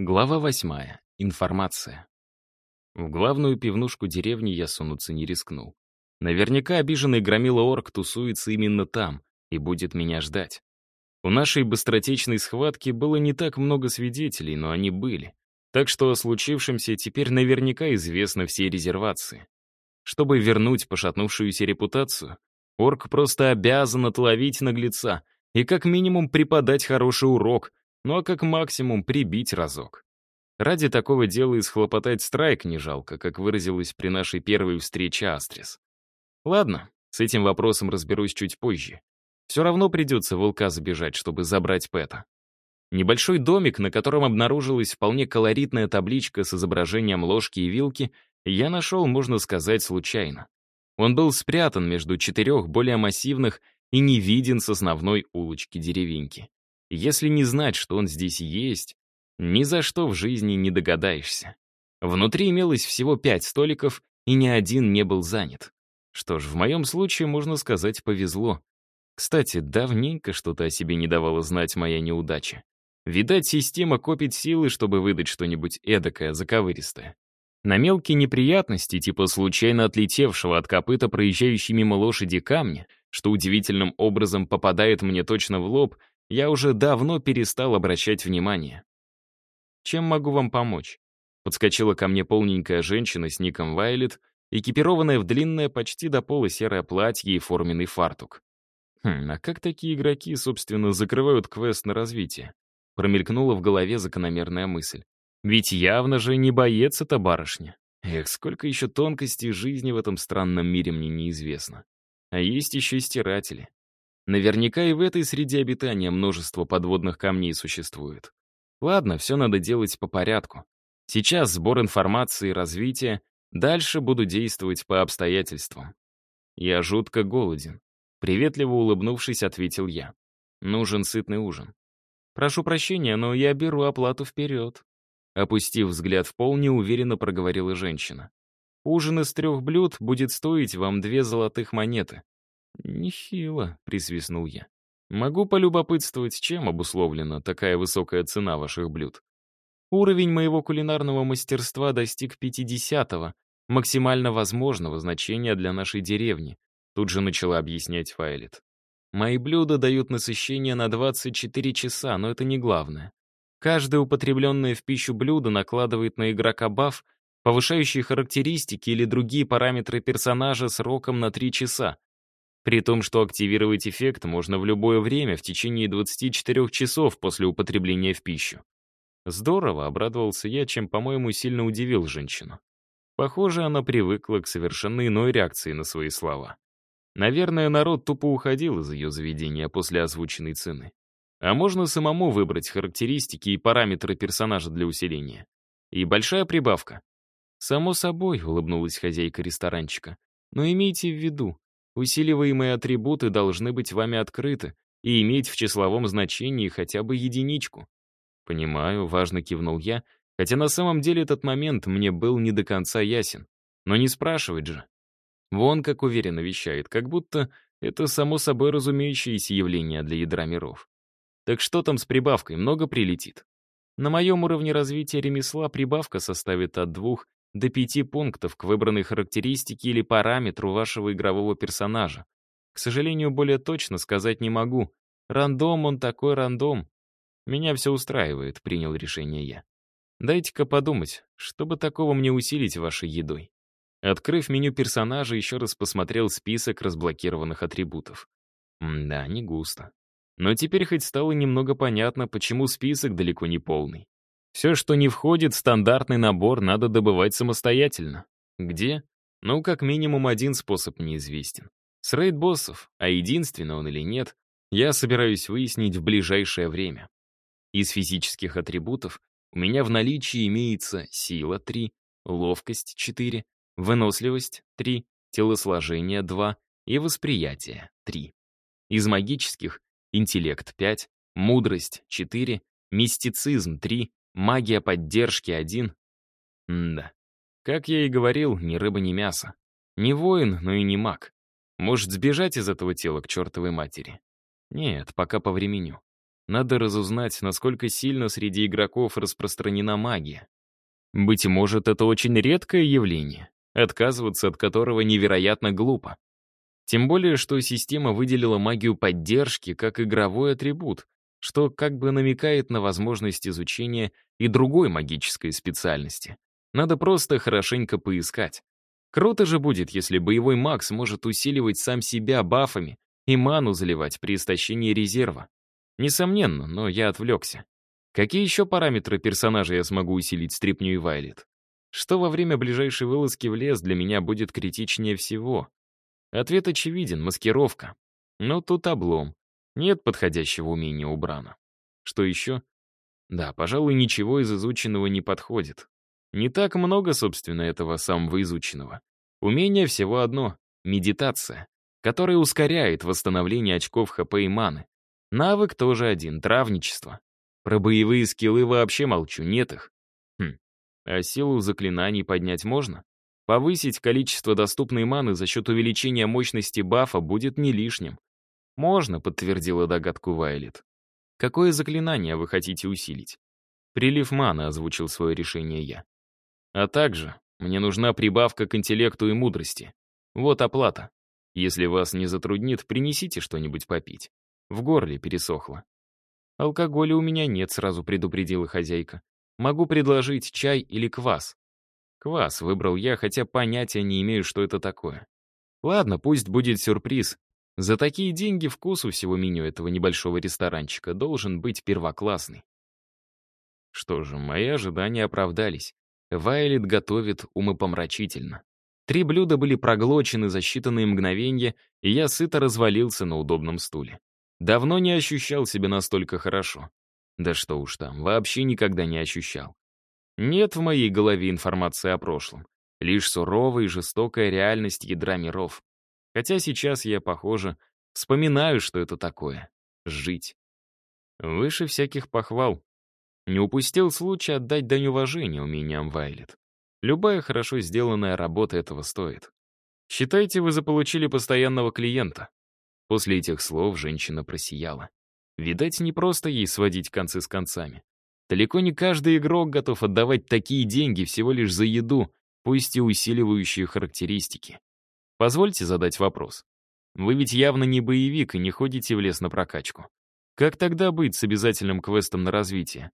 Глава восьмая. Информация. В главную пивнушку деревни я сунуться не рискнул. Наверняка обиженный громила орк тусуется именно там и будет меня ждать. У нашей быстротечной схватки было не так много свидетелей, но они были. Так что о случившемся теперь наверняка известно все резервации. Чтобы вернуть пошатнувшуюся репутацию, орк просто обязан отловить наглеца и как минимум преподать хороший урок, ну а как максимум прибить разок. Ради такого дела и схлопотать страйк не жалко, как выразилась при нашей первой встрече Астрис. Ладно, с этим вопросом разберусь чуть позже. Все равно придется волка забежать, чтобы забрать Пэта. Небольшой домик, на котором обнаружилась вполне колоритная табличка с изображением ложки и вилки, я нашел, можно сказать, случайно. Он был спрятан между четырех более массивных и не виден с основной улочки деревеньки. Если не знать, что он здесь есть, ни за что в жизни не догадаешься. Внутри имелось всего пять столиков, и ни один не был занят. Что ж, в моем случае, можно сказать, повезло. Кстати, давненько что-то о себе не давало знать моя неудача. Видать, система копит силы, чтобы выдать что-нибудь эдакое, заковыристое. На мелкие неприятности, типа случайно отлетевшего от копыта проезжающей мимо лошади камня, что удивительным образом попадает мне точно в лоб, я уже давно перестал обращать внимание. «Чем могу вам помочь?» Подскочила ко мне полненькая женщина с ником Вайлет, экипированная в длинное почти до пола серое платье и форменный фартук. Хм, а как такие игроки, собственно, закрывают квест на развитие? Промелькнула в голове закономерная мысль. Ведь явно же не боец эта барышня. Эх, сколько еще тонкостей жизни в этом странном мире мне неизвестно. А есть еще и стиратели. Наверняка и в этой среде обитания множество подводных камней существует. Ладно, все надо делать по порядку. Сейчас сбор информации и развитие, дальше буду действовать по обстоятельствам. Я жутко голоден. Приветливо улыбнувшись, ответил я. Нужен сытный ужин. Прошу прощения, но я беру оплату вперед. Опустив взгляд в пол, неуверенно проговорила женщина. Ужин из трех блюд будет стоить вам две золотых монеты. «Нехило», — присвистнул я. «Могу полюбопытствовать, чем обусловлена такая высокая цена ваших блюд. Уровень моего кулинарного мастерства достиг 50-го, максимально возможного значения для нашей деревни», тут же начала объяснять Файлет. «Мои блюда дают насыщение на 24 часа, но это не главное. Каждое употребленное в пищу блюдо накладывает на игрока баф, повышающий характеристики или другие параметры персонажа сроком на 3 часа. При том, что активировать эффект можно в любое время в течение 24 часов после употребления в пищу. Здорово, обрадовался я, чем, по-моему, сильно удивил женщину. Похоже, она привыкла к совершенно иной реакции на свои слова. Наверное, народ тупо уходил из ее заведения после озвученной цены. А можно самому выбрать характеристики и параметры персонажа для усиления. И большая прибавка. «Само собой», — улыбнулась хозяйка ресторанчика. «Но имейте в виду, Усиливаемые атрибуты должны быть вами открыты и иметь в числовом значении хотя бы единичку. «Понимаю», — важно кивнул я, хотя на самом деле этот момент мне был не до конца ясен. Но не спрашивать же. Вон как уверенно вещает, как будто это само собой разумеющееся явление для ядра миров. Так что там с прибавкой, много прилетит? На моем уровне развития ремесла прибавка составит от двух до пяти пунктов к выбранной характеристике или параметру вашего игрового персонажа. К сожалению, более точно сказать не могу. Рандом он такой рандом. Меня все устраивает, принял решение я. Дайте-ка подумать, чтобы такого мне усилить вашей едой. Открыв меню персонажа, еще раз посмотрел список разблокированных атрибутов. М да, не густо. Но теперь хоть стало немного понятно, почему список далеко не полный. Все, что не входит в стандартный набор, надо добывать самостоятельно. Где? Ну, как минимум один способ неизвестен. С рейд-боссов, а единственный он или нет, я собираюсь выяснить в ближайшее время. Из физических атрибутов у меня в наличии имеется сила 3, ловкость 4, выносливость 3, телосложение 2 и восприятие 3. Из магических — интеллект 5, мудрость 4, мистицизм 3, Магия поддержки один. М да. Как я и говорил, ни рыба, ни мясо. Не воин, но и не маг. Может сбежать из этого тела к чертовой матери? Нет, пока по времени. Надо разузнать, насколько сильно среди игроков распространена магия. Быть может, это очень редкое явление, отказываться от которого невероятно глупо. Тем более, что система выделила магию поддержки как игровой атрибут, что как бы намекает на возможность изучения и другой магической специальности. Надо просто хорошенько поискать. Круто же будет, если боевой маг сможет усиливать сам себя бафами и ману заливать при истощении резерва. Несомненно, но я отвлекся. Какие еще параметры персонажа я смогу усилить стрипню и Вайлет? Что во время ближайшей вылазки в лес для меня будет критичнее всего? Ответ очевиден — маскировка. Но тут облом. Нет подходящего умения у Брана. Что еще? Да, пожалуй, ничего из изученного не подходит. Не так много, собственно, этого самого изученного. Умение всего одно — медитация, которая ускоряет восстановление очков ХП и маны. Навык тоже один — травничество. Про боевые скиллы вообще молчу, нет их. Хм, а силу заклинаний поднять можно? Повысить количество доступной маны за счет увеличения мощности бафа будет не лишним. «Можно», — подтвердила догадку Вайлет. «Какое заклинание вы хотите усилить?» «Прилив маны», — озвучил свое решение я. А также мне нужна прибавка к интеллекту и мудрости. Вот оплата. Если вас не затруднит, принесите что-нибудь попить. В горле пересохло. Алкоголя у меня нет, сразу предупредила хозяйка. Могу предложить чай или квас. Квас выбрал я, хотя понятия не имею, что это такое. Ладно, пусть будет сюрприз. За такие деньги вкус у всего меню этого небольшого ресторанчика должен быть первоклассный. Что же, мои ожидания оправдались. Вайлет готовит умопомрачительно. Три блюда были проглочены за считанные мгновения, и я сыто развалился на удобном стуле. Давно не ощущал себя настолько хорошо. Да что уж там, вообще никогда не ощущал. Нет в моей голове информации о прошлом. Лишь суровая и жестокая реальность ядра миров. Хотя сейчас я, похоже, вспоминаю, что это такое — жить. Выше всяких похвал. Не упустил случай отдать дань уважения умениям Вайлет. Любая хорошо сделанная работа этого стоит. Считайте, вы заполучили постоянного клиента. После этих слов женщина просияла. Видать, не просто ей сводить концы с концами. Далеко не каждый игрок готов отдавать такие деньги всего лишь за еду, пусть и усиливающие характеристики. Позвольте задать вопрос. Вы ведь явно не боевик и не ходите в лес на прокачку. Как тогда быть с обязательным квестом на развитие?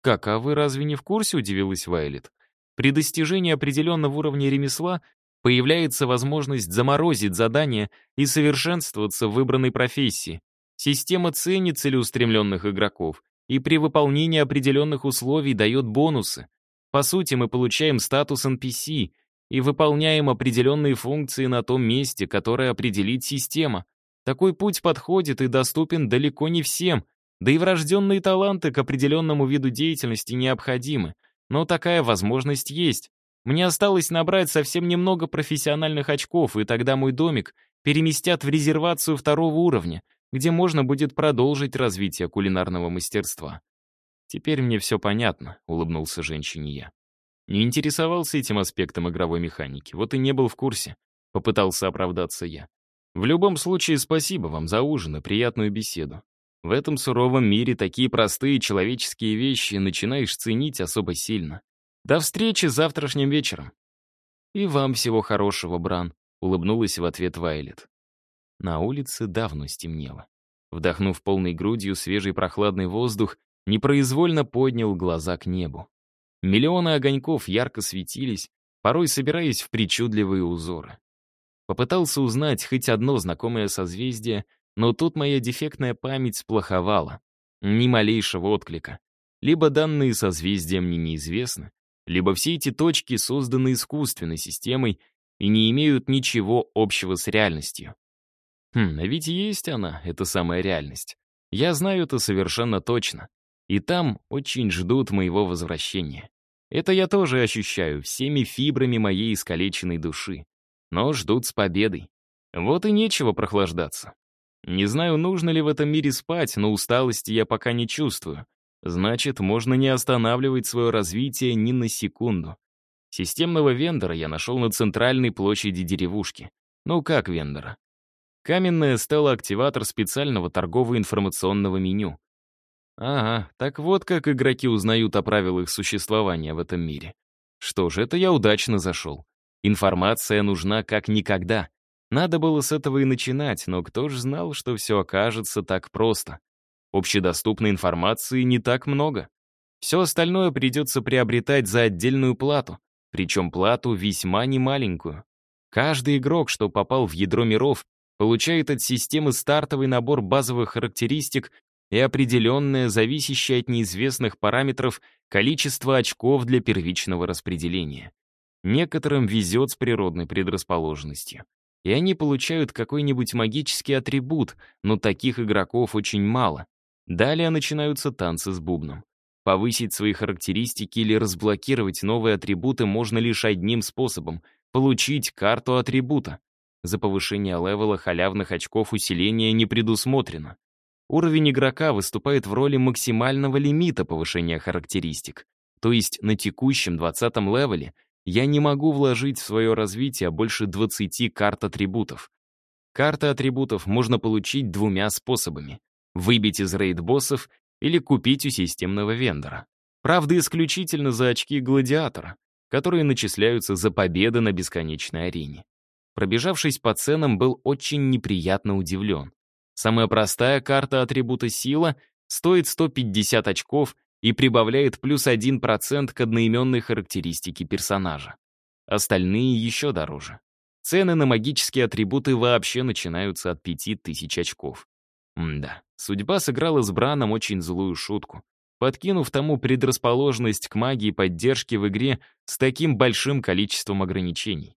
«Как, а вы разве не в курсе?» — удивилась Вайлет. «При достижении определенного уровня ремесла появляется возможность заморозить задание и совершенствоваться в выбранной профессии. Система ценит целеустремленных игроков и при выполнении определенных условий дает бонусы. По сути, мы получаем статус NPC и выполняем определенные функции на том месте, которое определит система. Такой путь подходит и доступен далеко не всем, да и врожденные таланты к определенному виду деятельности необходимы, но такая возможность есть. Мне осталось набрать совсем немного профессиональных очков, и тогда мой домик переместят в резервацию второго уровня, где можно будет продолжить развитие кулинарного мастерства. «Теперь мне все понятно», — улыбнулся женщине я. Не интересовался этим аспектом игровой механики, вот и не был в курсе. Попытался оправдаться я. В любом случае, спасибо вам за ужин и приятную беседу. В этом суровом мире такие простые человеческие вещи начинаешь ценить особо сильно. До встречи завтрашним вечером. И вам всего хорошего, Бран, улыбнулась в ответ Вайлет. На улице давно стемнело. Вдохнув полной грудью свежий прохладный воздух, непроизвольно поднял глаза к небу. Миллионы огоньков ярко светились, порой собираясь в причудливые узоры. Попытался узнать хоть одно знакомое созвездие — но тут моя дефектная память сплоховала. Ни малейшего отклика. Либо данные созвездия мне неизвестны, либо все эти точки созданы искусственной системой и не имеют ничего общего с реальностью. Хм, а ведь есть она, эта самая реальность. Я знаю это совершенно точно. И там очень ждут моего возвращения. Это я тоже ощущаю всеми фибрами моей искалеченной души. Но ждут с победой. Вот и нечего прохлаждаться. Не знаю, нужно ли в этом мире спать, но усталости я пока не чувствую. Значит, можно не останавливать свое развитие ни на секунду. Системного вендора я нашел на центральной площади деревушки. Ну как вендора? Каменная стела-активатор специального торгово-информационного меню. Ага, так вот как игроки узнают о правилах существования в этом мире. Что ж, это я удачно зашел. Информация нужна как никогда. Надо было с этого и начинать, но кто ж знал, что все окажется так просто. Общедоступной информации не так много. Все остальное придется приобретать за отдельную плату, причем плату весьма немаленькую. Каждый игрок, что попал в ядро миров, получает от системы стартовый набор базовых характеристик и определенное, зависящее от неизвестных параметров, количество очков для первичного распределения. Некоторым везет с природной предрасположенностью. И они получают какой-нибудь магический атрибут, но таких игроков очень мало. Далее начинаются танцы с бубном. Повысить свои характеристики или разблокировать новые атрибуты можно лишь одним способом — получить карту атрибута. За повышение левела халявных очков усиления не предусмотрено. Уровень игрока выступает в роли максимального лимита повышения характеристик. То есть на текущем 20 левеле я не могу вложить в свое развитие больше 20 карт атрибутов. Карты атрибутов можно получить двумя способами. Выбить из рейд-боссов или купить у системного вендора. Правда, исключительно за очки гладиатора, которые начисляются за победы на бесконечной арене. Пробежавшись по ценам, был очень неприятно удивлен. Самая простая карта атрибута «Сила» стоит 150 очков и прибавляет плюс 1% к одноименной характеристике персонажа. Остальные еще дороже. Цены на магические атрибуты вообще начинаются от 5000 очков. Мда, судьба сыграла с Браном очень злую шутку, подкинув тому предрасположенность к магии поддержки в игре с таким большим количеством ограничений.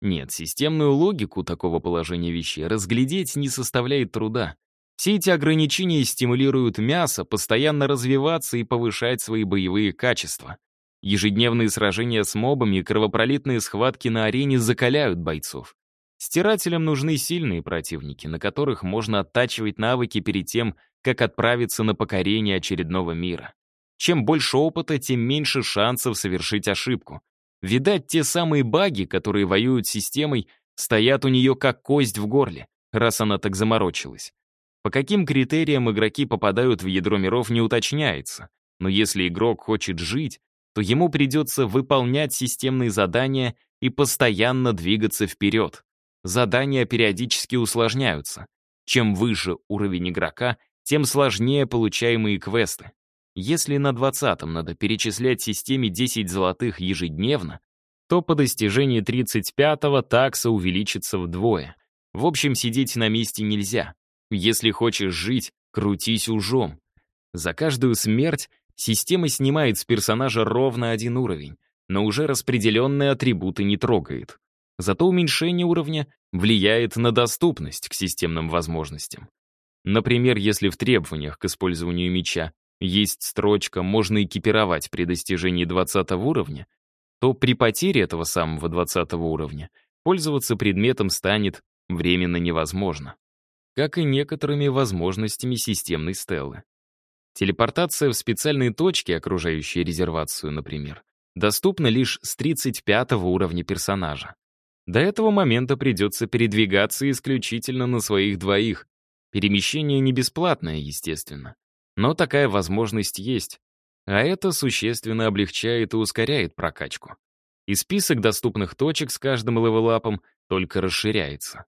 Нет, системную логику такого положения вещей разглядеть не составляет труда. Все эти ограничения стимулируют мясо постоянно развиваться и повышать свои боевые качества. Ежедневные сражения с мобами и кровопролитные схватки на арене закаляют бойцов. Стирателям нужны сильные противники, на которых можно оттачивать навыки перед тем, как отправиться на покорение очередного мира. Чем больше опыта, тем меньше шансов совершить ошибку. Видать, те самые баги, которые воюют с системой, стоят у нее как кость в горле, раз она так заморочилась. По каким критериям игроки попадают в ядро миров, не уточняется. Но если игрок хочет жить, то ему придется выполнять системные задания и постоянно двигаться вперед. Задания периодически усложняются. Чем выше уровень игрока, тем сложнее получаемые квесты. Если на 20-м надо перечислять системе 10 золотых ежедневно, то по достижении 35-го такса увеличится вдвое. В общем, сидеть на месте нельзя. Если хочешь жить, крутись ужом. За каждую смерть система снимает с персонажа ровно один уровень, но уже распределенные атрибуты не трогает. Зато уменьшение уровня влияет на доступность к системным возможностям. Например, если в требованиях к использованию меча есть строчка «можно экипировать при достижении 20 уровня», то при потере этого самого 20 уровня пользоваться предметом станет временно невозможно. Как и некоторыми возможностями системной стелы. Телепортация в специальные точки, окружающие резервацию, например, доступна лишь с 35 уровня персонажа. До этого момента придется передвигаться исключительно на своих двоих. Перемещение не бесплатное, естественно. Но такая возможность есть. А это существенно облегчает и ускоряет прокачку. И список доступных точек с каждым левелапом только расширяется.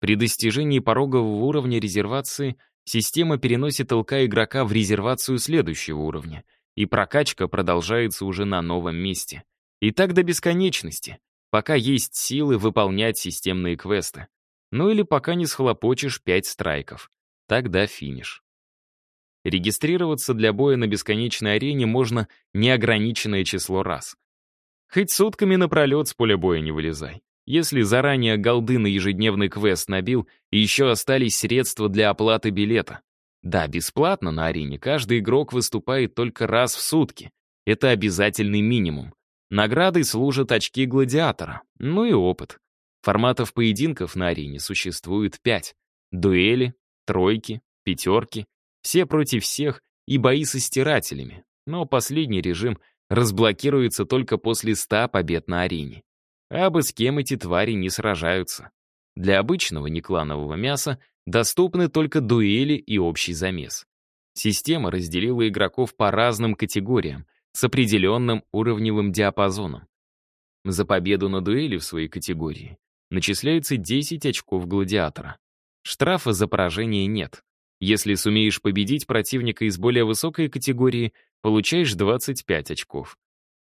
При достижении порогового уровня резервации система переносит ЛК игрока в резервацию следующего уровня, и прокачка продолжается уже на новом месте. И так до бесконечности, пока есть силы выполнять системные квесты. Ну или пока не схлопочешь 5 страйков. Тогда финиш. Регистрироваться для боя на бесконечной арене можно неограниченное число раз. Хоть сутками напролет с поля боя не вылезай. Если заранее голды на ежедневный квест набил, и еще остались средства для оплаты билета. Да, бесплатно на арене каждый игрок выступает только раз в сутки. Это обязательный минимум. Наградой служат очки гладиатора, ну и опыт. Форматов поединков на арене существует пять. Дуэли, тройки, пятерки все против всех и бои со стирателями, но последний режим разблокируется только после 100 побед на арене. А бы с кем эти твари не сражаются. Для обычного некланового мяса доступны только дуэли и общий замес. Система разделила игроков по разным категориям с определенным уровневым диапазоном. За победу на дуэли в своей категории начисляется 10 очков гладиатора. Штрафа за поражение нет. Если сумеешь победить противника из более высокой категории, получаешь 25 очков.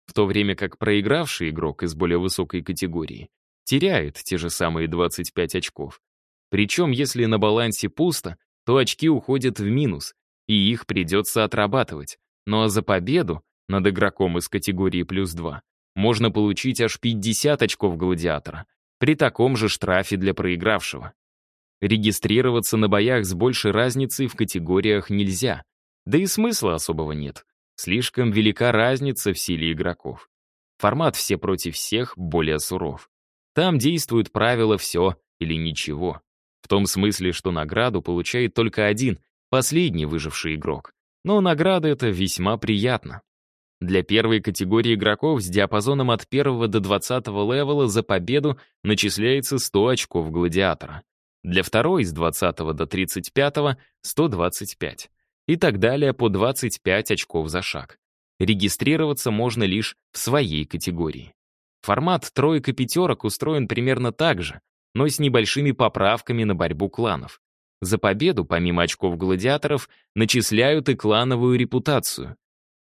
В то время как проигравший игрок из более высокой категории теряет те же самые 25 очков. Причем, если на балансе пусто, то очки уходят в минус, и их придется отрабатывать. Ну а за победу над игроком из категории плюс 2 можно получить аж 50 очков гладиатора, при таком же штрафе для проигравшего. Регистрироваться на боях с большей разницей в категориях нельзя, да и смысла особого нет. Слишком велика разница в силе игроков. Формат «все против всех» более суров. Там действуют правила «все» или «ничего». В том смысле, что награду получает только один, последний выживший игрок. Но награда это весьма приятно. Для первой категории игроков с диапазоном от 1 до 20 левела за победу начисляется 100 очков гладиатора. Для второй с 20 до 35 — 125. И так далее по 25 очков за шаг. Регистрироваться можно лишь в своей категории. Формат троек-пятерок устроен примерно так же, но с небольшими поправками на борьбу кланов. За победу, помимо очков гладиаторов, начисляют и клановую репутацию.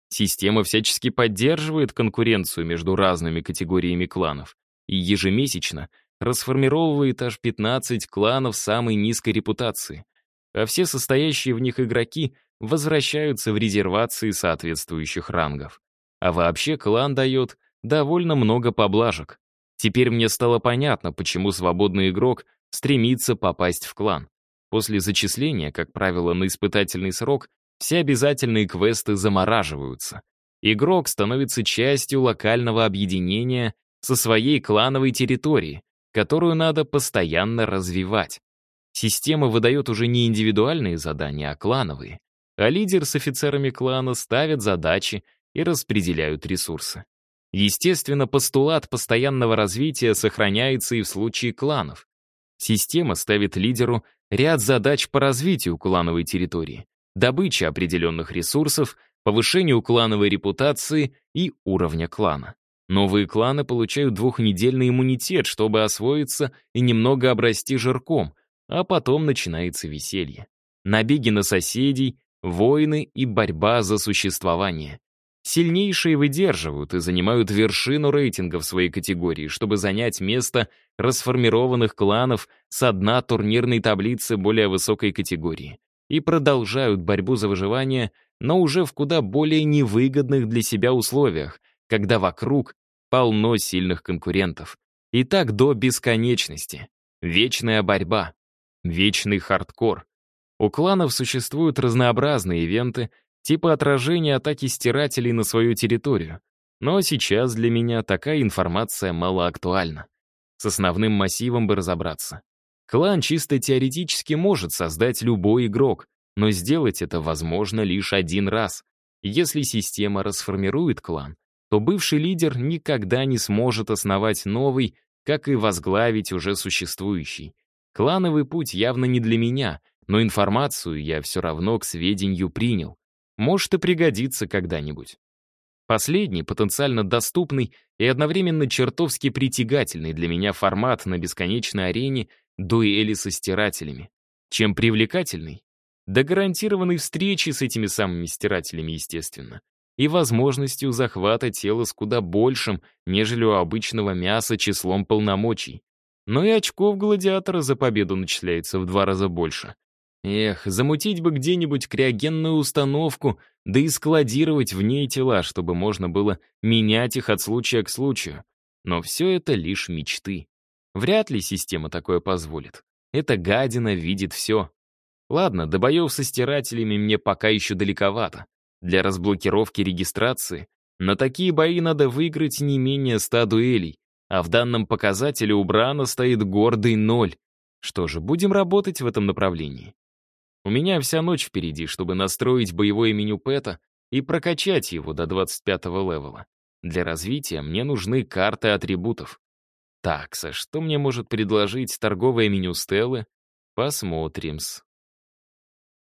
Система всячески поддерживает конкуренцию между разными категориями кланов и ежемесячно расформировывает аж 15 кланов самой низкой репутации, а все состоящие в них игроки возвращаются в резервации соответствующих рангов. А вообще клан дает довольно много поблажек. Теперь мне стало понятно, почему свободный игрок стремится попасть в клан. После зачисления, как правило, на испытательный срок, все обязательные квесты замораживаются. Игрок становится частью локального объединения со своей клановой территории, которую надо постоянно развивать. Система выдает уже не индивидуальные задания, а клановые. А лидер с офицерами клана ставят задачи и распределяют ресурсы. Естественно, постулат постоянного развития сохраняется и в случае кланов. Система ставит лидеру ряд задач по развитию клановой территории, добыче определенных ресурсов, повышению клановой репутации и уровня клана. Новые кланы получают двухнедельный иммунитет, чтобы освоиться и немного обрасти жирком, а потом начинается веселье. Набеги на соседей, войны и борьба за существование. Сильнейшие выдерживают и занимают вершину рейтинга в своей категории, чтобы занять место расформированных кланов с дна турнирной таблицы более высокой категории и продолжают борьбу за выживание, но уже в куда более невыгодных для себя условиях, когда вокруг полно сильных конкурентов. И так до бесконечности. Вечная борьба. Вечный хардкор. У кланов существуют разнообразные ивенты, типа отражения атаки стирателей на свою территорию. Но сейчас для меня такая информация мало актуальна. С основным массивом бы разобраться. Клан чисто теоретически может создать любой игрок, но сделать это возможно лишь один раз. Если система расформирует клан, то бывший лидер никогда не сможет основать новый, как и возглавить уже существующий. Клановый путь явно не для меня, но информацию я все равно к сведению принял. Может и пригодится когда-нибудь. Последний, потенциально доступный и одновременно чертовски притягательный для меня формат на бесконечной арене дуэли со стирателями. Чем привлекательный? До гарантированной встречи с этими самыми стирателями, естественно и возможностью захвата тела с куда большим, нежели у обычного мяса числом полномочий. Но и очков гладиатора за победу начисляется в два раза больше. Эх, замутить бы где-нибудь криогенную установку, да и складировать в ней тела, чтобы можно было менять их от случая к случаю. Но все это лишь мечты. Вряд ли система такое позволит. Эта гадина видит все. Ладно, до боев со стирателями мне пока еще далековато. Для разблокировки регистрации на такие бои надо выиграть не менее 100 дуэлей, а в данном показателе у Брана стоит гордый ноль. Что же, будем работать в этом направлении. У меня вся ночь впереди, чтобы настроить боевое меню Пэта и прокачать его до 25 левела. Для развития мне нужны карты атрибутов. Такса, что мне может предложить торговое меню Стеллы? Посмотрим-с.